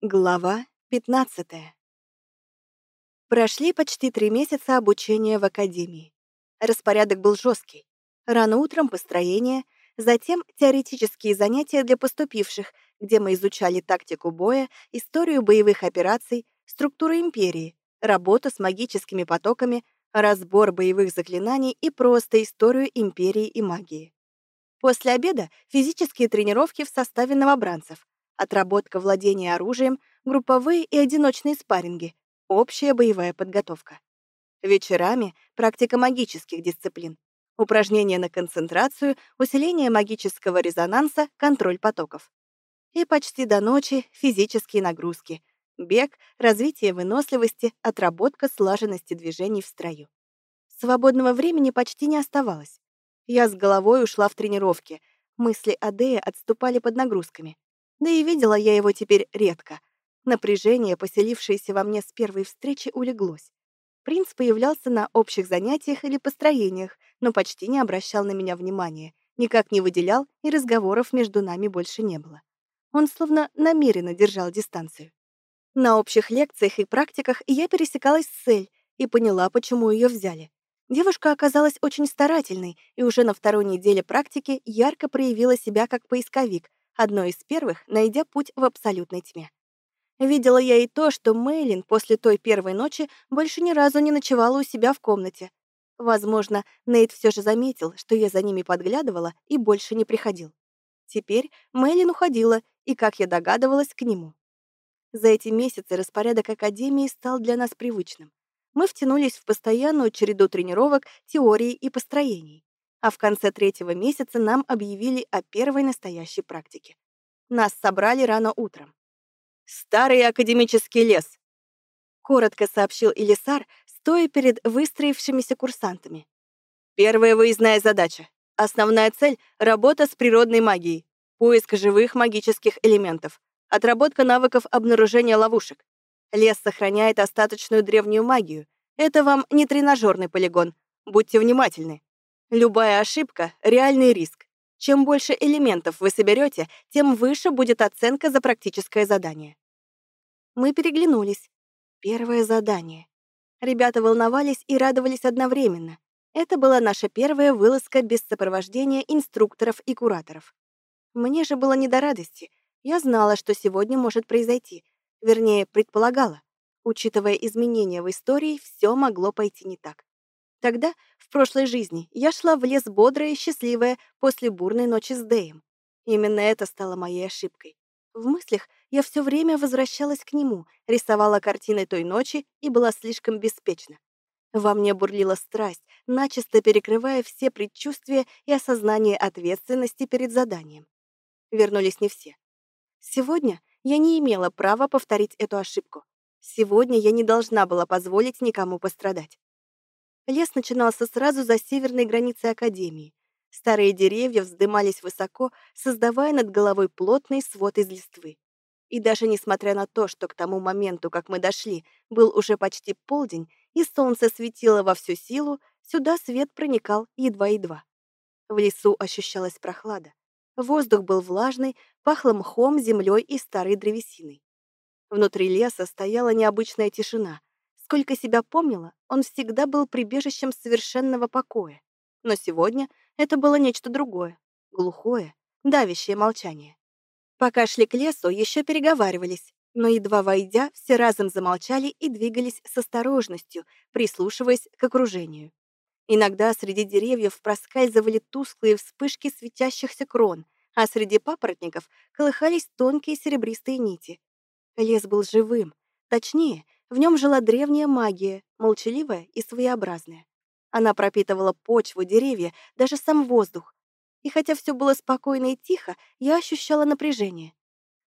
Глава 15. Прошли почти три месяца обучения в академии. Распорядок был жесткий. Рано утром построение, затем теоретические занятия для поступивших, где мы изучали тактику боя, историю боевых операций, структуру империи, работу с магическими потоками, разбор боевых заклинаний и просто историю империи и магии. После обеда физические тренировки в составе новобранцев, отработка владения оружием, групповые и одиночные спарринги, общая боевая подготовка. Вечерами — практика магических дисциплин, упражнения на концентрацию, усиление магического резонанса, контроль потоков. И почти до ночи физические нагрузки, бег, развитие выносливости, отработка слаженности движений в строю. Свободного времени почти не оставалось. Я с головой ушла в тренировки, мысли о Дее отступали под нагрузками. Да и видела я его теперь редко. Напряжение, поселившееся во мне с первой встречи, улеглось. Принц появлялся на общих занятиях или построениях, но почти не обращал на меня внимания, никак не выделял, и разговоров между нами больше не было. Он словно намеренно держал дистанцию. На общих лекциях и практиках я пересекалась с Сель и поняла, почему ее взяли. Девушка оказалась очень старательной и уже на второй неделе практики ярко проявила себя как поисковик, одной из первых, найдя путь в абсолютной тьме. Видела я и то, что Мейлин после той первой ночи больше ни разу не ночевала у себя в комнате. Возможно, Нейт все же заметил, что я за ними подглядывала и больше не приходил. Теперь Мейлин уходила, и, как я догадывалась, к нему. За эти месяцы распорядок Академии стал для нас привычным. Мы втянулись в постоянную череду тренировок, теорий и построений а в конце третьего месяца нам объявили о первой настоящей практике. Нас собрали рано утром. «Старый академический лес», — коротко сообщил Элисар, стоя перед выстроившимися курсантами. «Первая выездная задача. Основная цель — работа с природной магией, поиск живых магических элементов, отработка навыков обнаружения ловушек. Лес сохраняет остаточную древнюю магию. Это вам не тренажерный полигон. Будьте внимательны. Любая ошибка — реальный риск. Чем больше элементов вы соберете, тем выше будет оценка за практическое задание. Мы переглянулись. Первое задание. Ребята волновались и радовались одновременно. Это была наша первая вылазка без сопровождения инструкторов и кураторов. Мне же было не до радости. Я знала, что сегодня может произойти. Вернее, предполагала. Учитывая изменения в истории, все могло пойти не так. Тогда, в прошлой жизни, я шла в лес бодрая и счастливая после бурной ночи с Дэем. Именно это стало моей ошибкой. В мыслях я все время возвращалась к нему, рисовала картины той ночи и была слишком беспечна. Во мне бурлила страсть, начисто перекрывая все предчувствия и осознание ответственности перед заданием. Вернулись не все. Сегодня я не имела права повторить эту ошибку. Сегодня я не должна была позволить никому пострадать. Лес начинался сразу за северной границей Академии. Старые деревья вздымались высоко, создавая над головой плотный свод из листвы. И даже несмотря на то, что к тому моменту, как мы дошли, был уже почти полдень, и солнце светило во всю силу, сюда свет проникал едва-едва. В лесу ощущалась прохлада. Воздух был влажный, пахло мхом, землей и старой древесиной. Внутри леса стояла необычная тишина, Сколько себя помнила, он всегда был прибежищем совершенного покоя. Но сегодня это было нечто другое, глухое, давящее молчание. Пока шли к лесу, еще переговаривались, но едва войдя, все разом замолчали и двигались с осторожностью, прислушиваясь к окружению. Иногда среди деревьев проскальзывали тусклые вспышки светящихся крон, а среди папоротников колыхались тонкие серебристые нити. Лес был живым, точнее, в нем жила древняя магия, молчаливая и своеобразная. Она пропитывала почву, деревья, даже сам воздух. И хотя все было спокойно и тихо, я ощущала напряжение.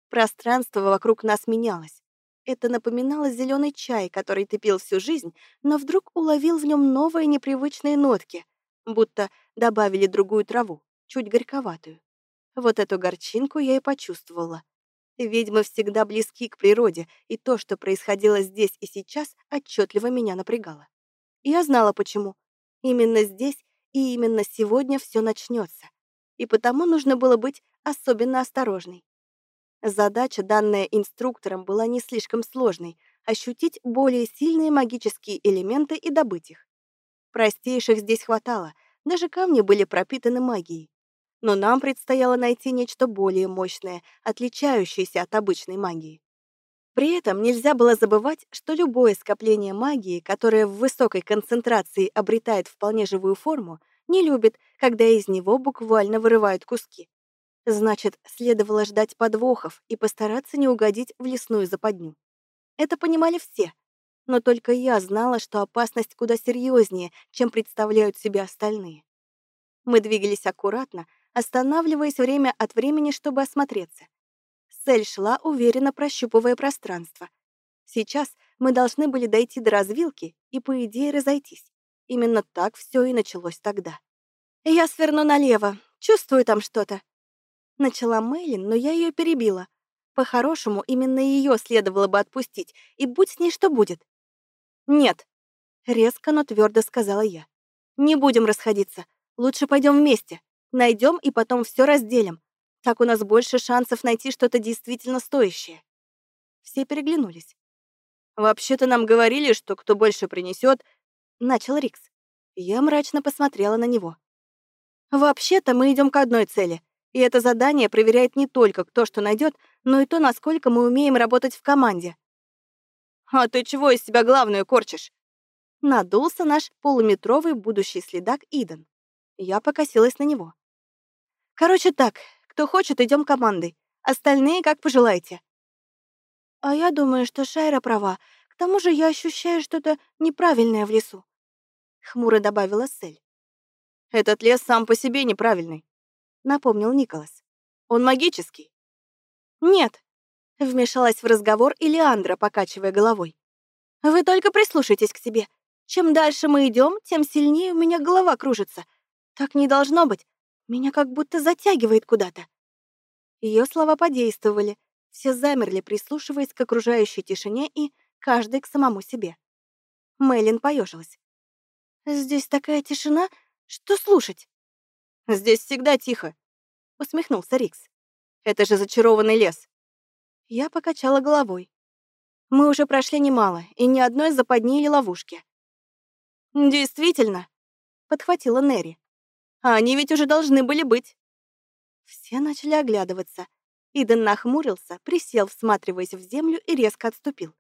Пространство вокруг нас менялось. Это напоминало зеленый чай, который ты пил всю жизнь, но вдруг уловил в нем новые непривычные нотки, будто добавили другую траву, чуть горьковатую. Вот эту горчинку я и почувствовала. Ведьмы всегда близки к природе, и то, что происходило здесь и сейчас, отчетливо меня напрягало. Я знала, почему. Именно здесь и именно сегодня все начнется. И потому нужно было быть особенно осторожной. Задача, данная инструктором, была не слишком сложной — ощутить более сильные магические элементы и добыть их. Простейших здесь хватало, даже камни были пропитаны магией. Но нам предстояло найти нечто более мощное, отличающееся от обычной магии. При этом нельзя было забывать, что любое скопление магии, которое в высокой концентрации обретает вполне живую форму, не любит, когда из него буквально вырывают куски. Значит, следовало ждать подвохов и постараться не угодить в лесную западню. Это понимали все, но только я знала, что опасность куда серьезнее, чем представляют себе остальные. Мы двигались аккуратно, останавливаясь время от времени, чтобы осмотреться. Сель шла, уверенно прощупывая пространство. Сейчас мы должны были дойти до развилки и, по идее, разойтись. Именно так все и началось тогда. «Я сверну налево. Чувствую там что-то». Начала Мэйлин, но я ее перебила. По-хорошему, именно ее следовало бы отпустить, и будь с ней что будет. «Нет», — резко, но твердо сказала я. «Не будем расходиться. Лучше пойдем вместе. Найдем и потом все разделим. Так у нас больше шансов найти что-то действительно стоящее. Все переглянулись. «Вообще-то нам говорили, что кто больше принесет, начал Рикс. Я мрачно посмотрела на него. «Вообще-то мы идем к одной цели, и это задание проверяет не только кто что найдет, но и то, насколько мы умеем работать в команде». «А ты чего из себя главную корчишь?» Надулся наш полуметровый будущий следак Иден. Я покосилась на него. «Короче так, кто хочет, идем командой. Остальные как пожелаете. А я думаю, что Шайра права. К тому же я ощущаю что-то неправильное в лесу. Хмуро добавила Сель. Этот лес сам по себе неправильный, напомнил Николас. Он магический. Нет, вмешалась в разговор Илиандра, покачивая головой. Вы только прислушайтесь к себе. Чем дальше мы идем, тем сильнее у меня голова кружится. Так не должно быть. Меня как будто затягивает куда-то. Ее слова подействовали. Все замерли, прислушиваясь к окружающей тишине и каждый к самому себе. Мэйлин поежилась. «Здесь такая тишина, что слушать?» «Здесь всегда тихо», — усмехнулся Рикс. «Это же зачарованный лес». Я покачала головой. Мы уже прошли немало, и ни одной западни или ловушки. «Действительно», — подхватила Нерри. А они ведь уже должны были быть. Все начали оглядываться. Иден нахмурился, присел, всматриваясь в землю и резко отступил.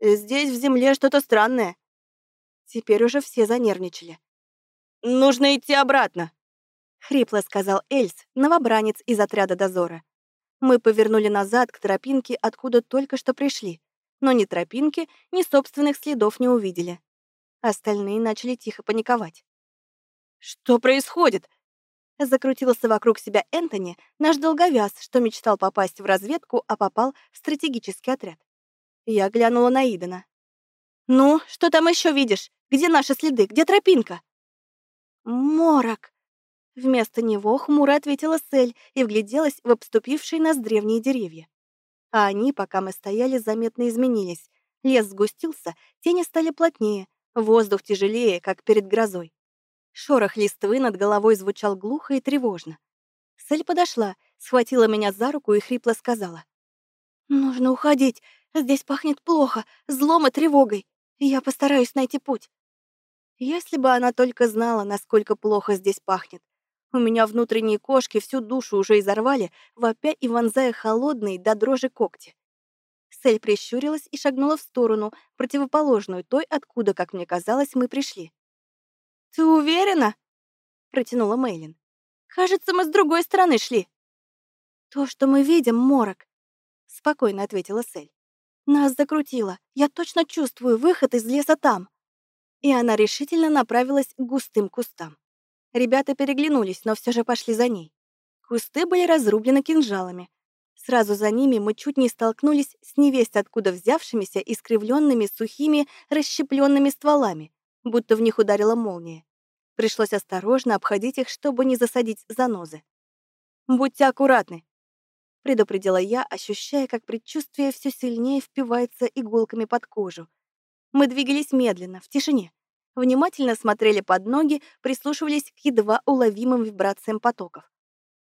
«Здесь в земле что-то странное». Теперь уже все занервничали. «Нужно идти обратно», — хрипло сказал Эльс, новобранец из отряда дозора. Мы повернули назад к тропинке, откуда только что пришли, но ни тропинки, ни собственных следов не увидели. Остальные начали тихо паниковать. «Что происходит?» Закрутился вокруг себя Энтони, наш долговяз, что мечтал попасть в разведку, а попал в стратегический отряд. Я глянула на Идена. «Ну, что там еще видишь? Где наши следы? Где тропинка?» «Морок!» Вместо него хмуро ответила Сель и вгляделась в обступившие нас древние деревья. А они, пока мы стояли, заметно изменились. Лес сгустился, тени стали плотнее, воздух тяжелее, как перед грозой. Шорох листвы над головой звучал глухо и тревожно. Сель подошла, схватила меня за руку и хрипло сказала. «Нужно уходить. Здесь пахнет плохо, злом и тревогой. Я постараюсь найти путь». Если бы она только знала, насколько плохо здесь пахнет. У меня внутренние кошки всю душу уже изорвали, вопя и вонзая холодные до дрожи когти. Сель прищурилась и шагнула в сторону, противоположную той, откуда, как мне казалось, мы пришли. «Ты уверена?» — протянула Мейлин. «Кажется, мы с другой стороны шли». «То, что мы видим, морок», — спокойно ответила Сель. «Нас закрутило. Я точно чувствую выход из леса там». И она решительно направилась к густым кустам. Ребята переглянулись, но все же пошли за ней. Кусты были разрублены кинжалами. Сразу за ними мы чуть не столкнулись с невесть откуда взявшимися искривленными сухими расщепленными стволами, будто в них ударила молния. Пришлось осторожно обходить их, чтобы не засадить занозы. «Будьте аккуратны», — предупредила я, ощущая, как предчувствие все сильнее впивается иголками под кожу. Мы двигались медленно, в тишине. Внимательно смотрели под ноги, прислушивались к едва уловимым вибрациям потоков.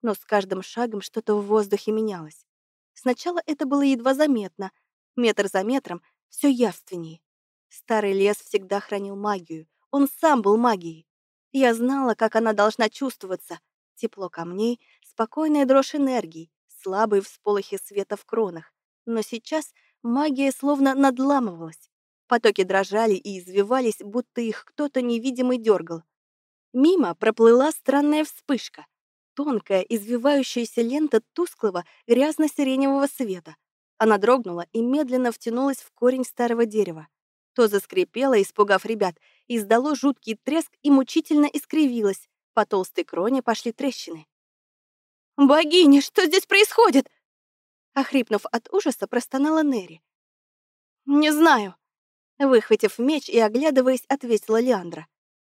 Но с каждым шагом что-то в воздухе менялось. Сначала это было едва заметно. Метр за метром все явственнее. Старый лес всегда хранил магию. Он сам был магией. Я знала, как она должна чувствоваться. Тепло камней, спокойная дрожь энергии, слабые всполохи света в кронах. Но сейчас магия словно надламывалась. Потоки дрожали и извивались, будто их кто-то невидимый дергал. Мимо проплыла странная вспышка. Тонкая, извивающаяся лента тусклого, грязно-сиреневого света. Она дрогнула и медленно втянулась в корень старого дерева. То заскрипело, испугав ребят, издало жуткий треск и мучительно искривилось. По толстой кроне пошли трещины. «Богиня, что здесь происходит?» Охрипнув от ужаса, простонала Нери. «Не знаю», — выхватив меч и оглядываясь, ответила Леандра.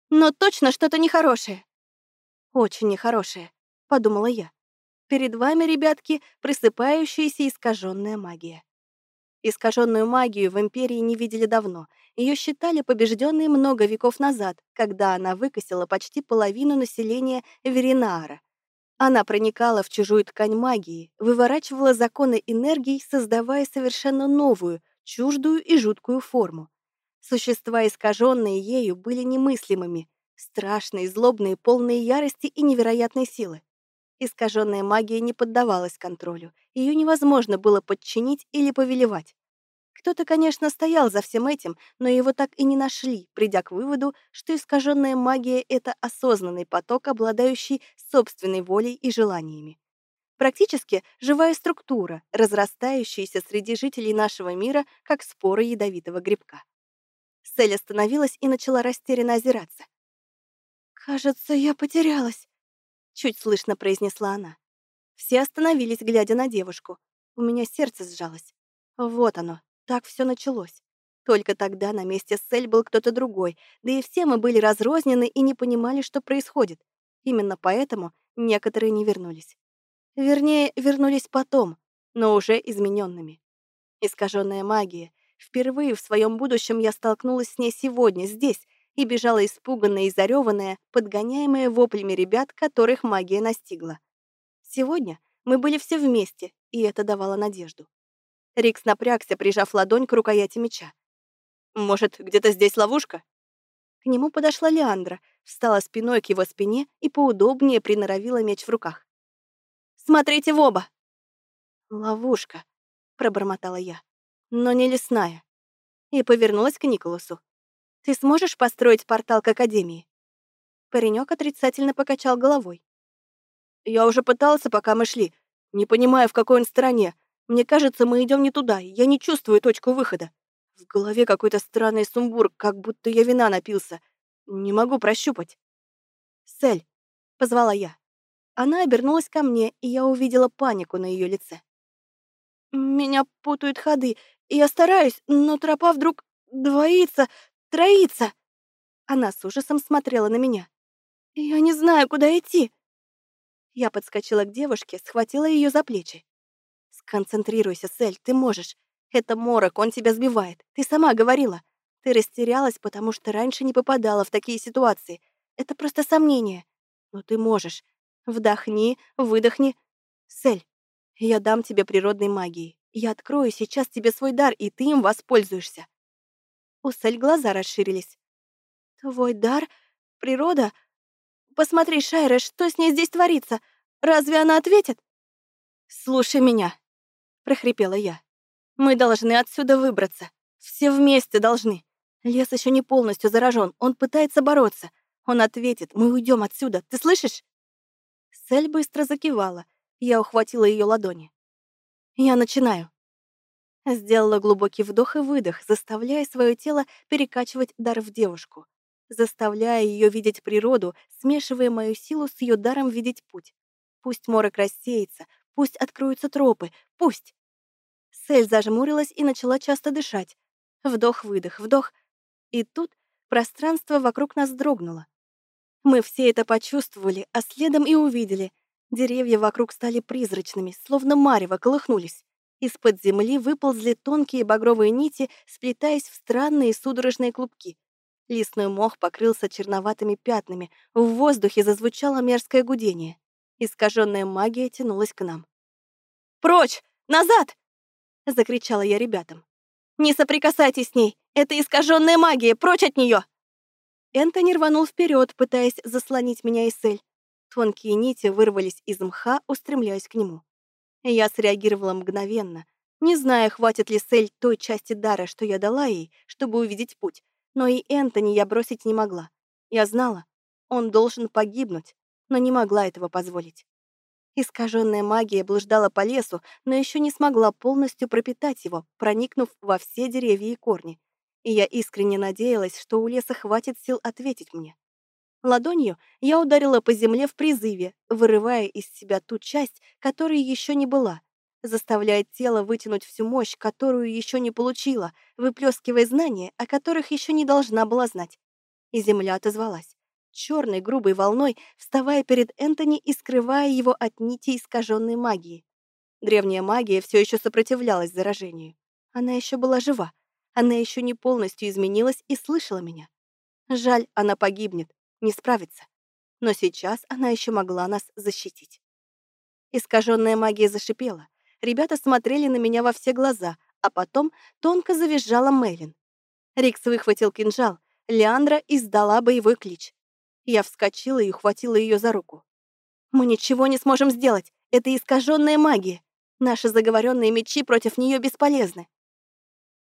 «Но точно что-то нехорошее». «Очень нехорошее», — подумала я. «Перед вами, ребятки, просыпающаяся искаженная магия». Искаженную магию в Империи не видели давно. Ее считали побежденной много веков назад, когда она выкосила почти половину населения Веринаара. Она проникала в чужую ткань магии, выворачивала законы энергии, создавая совершенно новую, чуждую и жуткую форму. Существа, искаженные ею, были немыслимыми, страшные, злобные, полные ярости и невероятной силы. Искаженная магия не поддавалась контролю, ее невозможно было подчинить или повелевать. Кто-то, конечно, стоял за всем этим, но его так и не нашли, придя к выводу, что искаженная магия — это осознанный поток, обладающий собственной волей и желаниями. Практически живая структура, разрастающаяся среди жителей нашего мира, как споры ядовитого грибка. Сель остановилась и начала растерянно озираться. «Кажется, я потерялась», — чуть слышно произнесла она. Все остановились, глядя на девушку. У меня сердце сжалось. Вот оно, так все началось. Только тогда на месте Сель был кто-то другой, да и все мы были разрознены и не понимали, что происходит. Именно поэтому некоторые не вернулись. Вернее, вернулись потом, но уже измененными. Искаженная магия. Впервые в своем будущем я столкнулась с ней сегодня, здесь, и бежала испуганная и зареванная, подгоняемая воплями ребят, которых магия настигла. Сегодня мы были все вместе, и это давало надежду. Рикс напрягся, прижав ладонь к рукояти меча. «Может, где-то здесь ловушка?» К нему подошла Леандра, встала спиной к его спине и поудобнее приноровила меч в руках. «Смотрите в оба!» «Ловушка», — пробормотала я, — «но не лесная». И повернулась к Николасу. Ты сможешь построить портал к Академии?» Паренек отрицательно покачал головой. «Я уже пытался, пока мы шли. Не понимаю, в какой он стороне. Мне кажется, мы идем не туда. Я не чувствую точку выхода. В голове какой-то странный сумбур, как будто я вина напился. Не могу прощупать». «Сель», — позвала я. Она обернулась ко мне, и я увидела панику на ее лице. «Меня путают ходы, я стараюсь, но тропа вдруг двоится, Троица!» Она с ужасом смотрела на меня. «Я не знаю, куда идти!» Я подскочила к девушке, схватила ее за плечи. «Сконцентрируйся, Сель, ты можешь. Это морок, он тебя сбивает. Ты сама говорила. Ты растерялась, потому что раньше не попадала в такие ситуации. Это просто сомнение. Но ты можешь. Вдохни, выдохни. Сель, я дам тебе природной магии. Я открою сейчас тебе свой дар, и ты им воспользуешься. У Сель глаза расширились. «Твой дар? Природа? Посмотри, Шайра, что с ней здесь творится? Разве она ответит?» «Слушай меня», — прохрипела я. «Мы должны отсюда выбраться. Все вместе должны. Лес еще не полностью заражен, он пытается бороться. Он ответит, мы уйдем отсюда, ты слышишь?» Сель быстро закивала. Я ухватила ее ладони. «Я начинаю. Сделала глубокий вдох и выдох, заставляя свое тело перекачивать дар в девушку, заставляя ее видеть природу, смешивая мою силу с ее даром видеть путь. Пусть морок рассеется, пусть откроются тропы, пусть. Сель зажмурилась и начала часто дышать. Вдох-выдох, вдох. И тут пространство вокруг нас дрогнуло. Мы все это почувствовали, а следом и увидели. Деревья вокруг стали призрачными, словно марево колыхнулись. Из-под земли выползли тонкие багровые нити, сплетаясь в странные судорожные клубки. Лесной мох покрылся черноватыми пятнами, в воздухе зазвучало мерзкое гудение. Искаженная магия тянулась к нам. «Прочь!» Назад!» — закричала я ребятам. «Не соприкасайтесь с ней! Это искаженная магия! Прочь от нее!» Энтони рванул вперед, пытаясь заслонить меня и Сель. Тонкие нити вырвались из мха, устремляясь к нему. Я среагировала мгновенно, не зная, хватит ли Сель той части дара, что я дала ей, чтобы увидеть путь, но и Энтони я бросить не могла. Я знала, он должен погибнуть, но не могла этого позволить. Искаженная магия блуждала по лесу, но еще не смогла полностью пропитать его, проникнув во все деревья и корни. И я искренне надеялась, что у леса хватит сил ответить мне. Ладонью я ударила по земле в призыве, вырывая из себя ту часть, которой еще не была, заставляя тело вытянуть всю мощь, которую еще не получила, выплескивая знания, о которых еще не должна была знать. И земля отозвалась черной грубой волной, вставая перед Энтони и скрывая его от нити искаженной магии. Древняя магия все еще сопротивлялась заражению. Она еще была жива. Она еще не полностью изменилась и слышала меня. Жаль, она погибнет, не справится. Но сейчас она еще могла нас защитить. Искаженная магия зашипела. Ребята смотрели на меня во все глаза, а потом тонко завизжала Мейлин. Рикс выхватил кинжал. Леандра издала боевой клич. Я вскочила и ухватила ее за руку. «Мы ничего не сможем сделать. Это искаженная магия. Наши заговоренные мечи против нее бесполезны».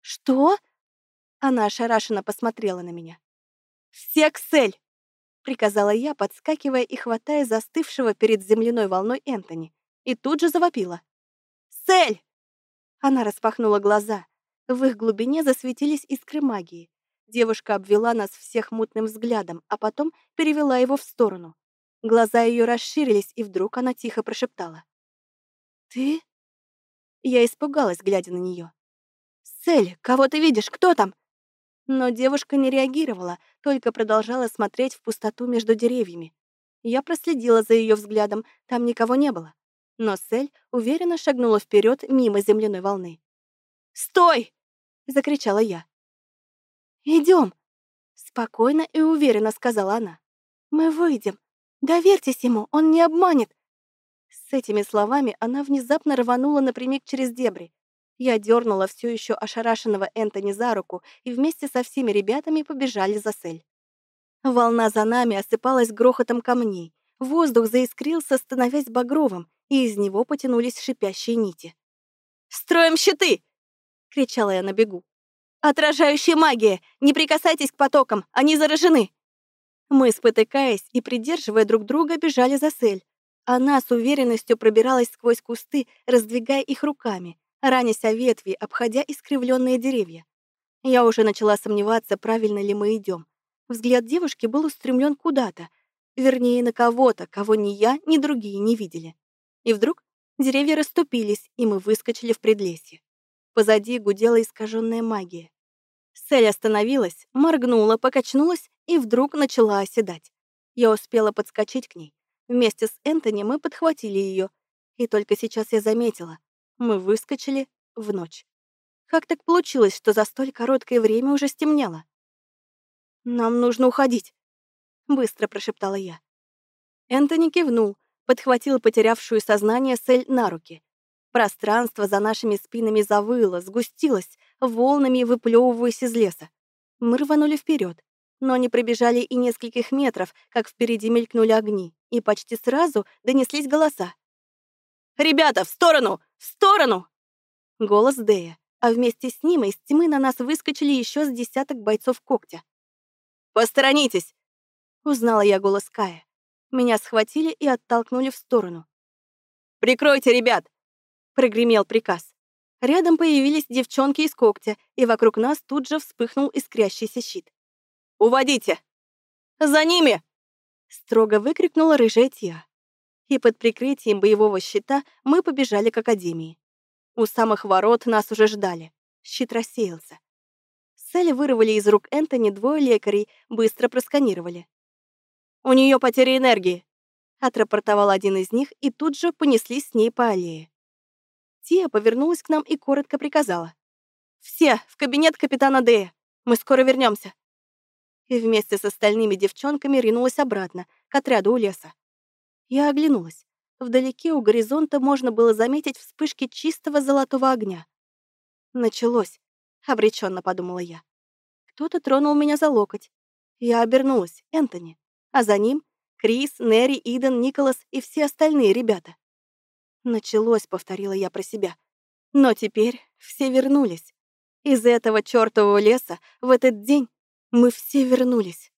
«Что?» Она ошарашенно посмотрела на меня. «Все к цель!» — приказала я, подскакивая и хватая застывшего перед земляной волной Энтони, и тут же завопила. «Цель!» Она распахнула глаза. В их глубине засветились искры магии. Девушка обвела нас всех мутным взглядом, а потом перевела его в сторону. Глаза ее расширились, и вдруг она тихо прошептала. «Ты?» Я испугалась, глядя на нее. «Сель, кого ты видишь? Кто там?» Но девушка не реагировала, только продолжала смотреть в пустоту между деревьями. Я проследила за ее взглядом, там никого не было. Но Сель уверенно шагнула вперед мимо земляной волны. «Стой!» — закричала я. Идем, спокойно и уверенно сказала она. Мы выйдем. Доверьтесь ему, он не обманет. С этими словами она внезапно рванула напрямик через дебри. Я дернула все еще ошарашенного Энтони за руку и вместе со всеми ребятами побежали за сель. Волна за нами осыпалась грохотом камней. Воздух заискрился, становясь багровым, и из него потянулись шипящие нити. «Строим щиты!» — кричала я на бегу. «Отражающая магия! Не прикасайтесь к потокам, они заражены!» Мы, спотыкаясь и придерживая друг друга, бежали за сель. Она с уверенностью пробиралась сквозь кусты, раздвигая их руками, ранясь о ветви, обходя искривленные деревья. Я уже начала сомневаться, правильно ли мы идем. Взгляд девушки был устремлен куда-то, вернее, на кого-то, кого ни я, ни другие не видели. И вдруг деревья расступились, и мы выскочили в предлесье. Позади гудела искаженная магия. Сель остановилась, моргнула, покачнулась и вдруг начала оседать. Я успела подскочить к ней. Вместе с Энтони мы подхватили ее. И только сейчас я заметила. Мы выскочили в ночь. Как так получилось, что за столь короткое время уже стемнело? «Нам нужно уходить», — быстро прошептала я. Энтони кивнул, подхватил потерявшую сознание Сель на руки. Пространство за нашими спинами завыло, сгустилось, волнами выплевываясь из леса. Мы рванули вперед, но не пробежали и нескольких метров, как впереди мелькнули огни, и почти сразу донеслись голоса. «Ребята, в сторону! В сторону!» Голос Дэя, а вместе с ним из тьмы на нас выскочили еще с десяток бойцов когтя. «Посторонитесь!» Узнала я голос Кая. Меня схватили и оттолкнули в сторону. «Прикройте, ребят! прогремел приказ. Рядом появились девчонки из когтя, и вокруг нас тут же вспыхнул искрящийся щит. «Уводите!» «За ними!» — строго выкрикнула рыжая Тия. И под прикрытием боевого щита мы побежали к академии. У самых ворот нас уже ждали. Щит рассеялся. Селли вырвали из рук Энтони двое лекарей, быстро просканировали. «У нее потеря энергии», — отрапортовал один из них, и тут же понеслись с ней по аллее. Тия повернулась к нам и коротко приказала. «Все в кабинет капитана Дэя. Мы скоро вернемся. И вместе с остальными девчонками ринулась обратно, к отряду у леса. Я оглянулась. Вдалеке у горизонта можно было заметить вспышки чистого золотого огня. Началось, обреченно подумала я. Кто-то тронул меня за локоть. Я обернулась, Энтони. А за ним Крис, Нерри, Иден, Николас и все остальные ребята. Началось, повторила я про себя. Но теперь все вернулись. Из этого чёртового леса в этот день мы все вернулись.